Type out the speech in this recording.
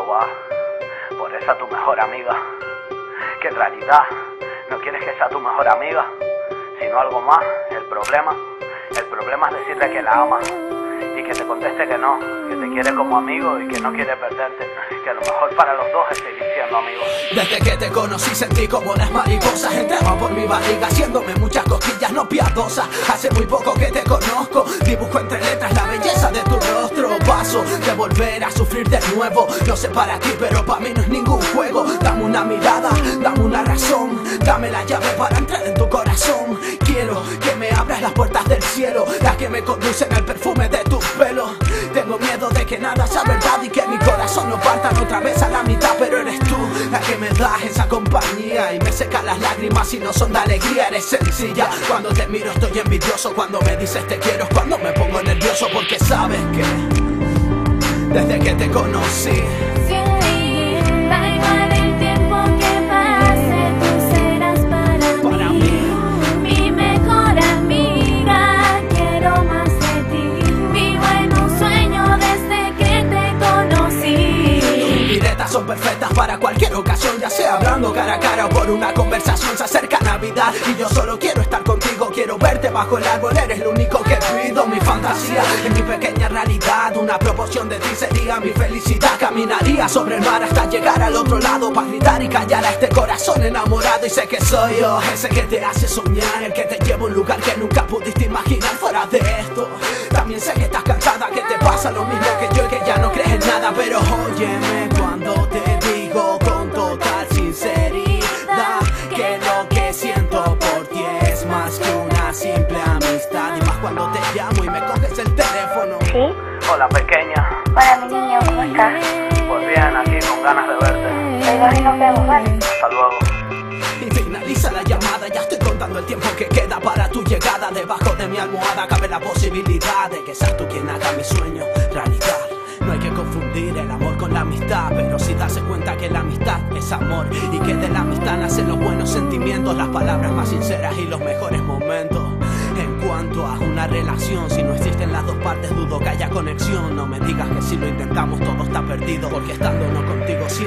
va por esa tu mejor amiga, que en realidad no quieres que sea tu mejor amiga, sino algo más. El problema, el problema es decirle que la amas y que te conteste que no, que te quiere como amigo y que no quiere perderte, que a lo mejor para los dos es seguir siendo amigos. Desde que te conocí sentí como las mariposas entraban por mi barriga haciéndome muchas cosquillas no piadosas. Hace muy poco que te conozco, dibujo entre letras volver a sufrir de nuevo. No sé para ti, pero para mí no es ningún juego. Dame una mirada, dame una razón, dame la llave para entrar en tu corazón. Quiero que me abras las puertas del cielo, las que me conducen al perfume de tu pelo. Tengo miedo de que nada sea verdad y que mi corazón no partan otra vez a la mitad, pero eres tú la que me das esa compañía y me seca las lágrimas y no son de alegría, eres sencilla. Cuando te miro estoy envidioso, cuando me dices te quiero, cuando me pongo nervioso porque sabes que desde que te conocí. Sin da igual el tiempo que pase, tú serás para, mí. Mi mejor amiga, quiero más de ti. Vivo en un sueño desde que te conocí. Tus indirectas son perfectas para cualquier ocasión, ya sea hablando cara a cara o por una conversación. Se acerca Navidad y yo solo quiero estar contigo. Quiero verte bajo el árbol, eres lo único que pido. Mi fantasía en mi pequeña realidad, una proporción de ti sería mi felicidad. Caminaría sobre el mar hasta llegar al otro lado para gritar y callar a este corazón enamorado. Y sé que soy yo, ese que te hace soñar, el que te lleva a un lugar que nunca pudiste imaginar fuera de esto. También sé que estás cansada, que te pasa lo mismo que yo y que ya no crees en nada, pero óyeme Hola, mi niño, ¿cómo estás? pues bien, aquí con ganas de verte. Vas y nos vemos, ¿vale? Hasta luego. Y finaliza la llamada, ya estoy contando el tiempo que queda para tu llegada. Debajo de mi almohada cabe la posibilidad de que seas tú quien haga mi sueño realidad. No hay que confundir el amor con la amistad, pero sí darse cuenta que la amistad es amor y que de la amistad nacen los buenos sentimientos, las palabras más sinceras y los mejores momentos. Cuanto a una relación, si no existen las dos partes, dudo que haya conexión. No me digas que si lo intentamos todo está perdido, porque estando no contigo siempre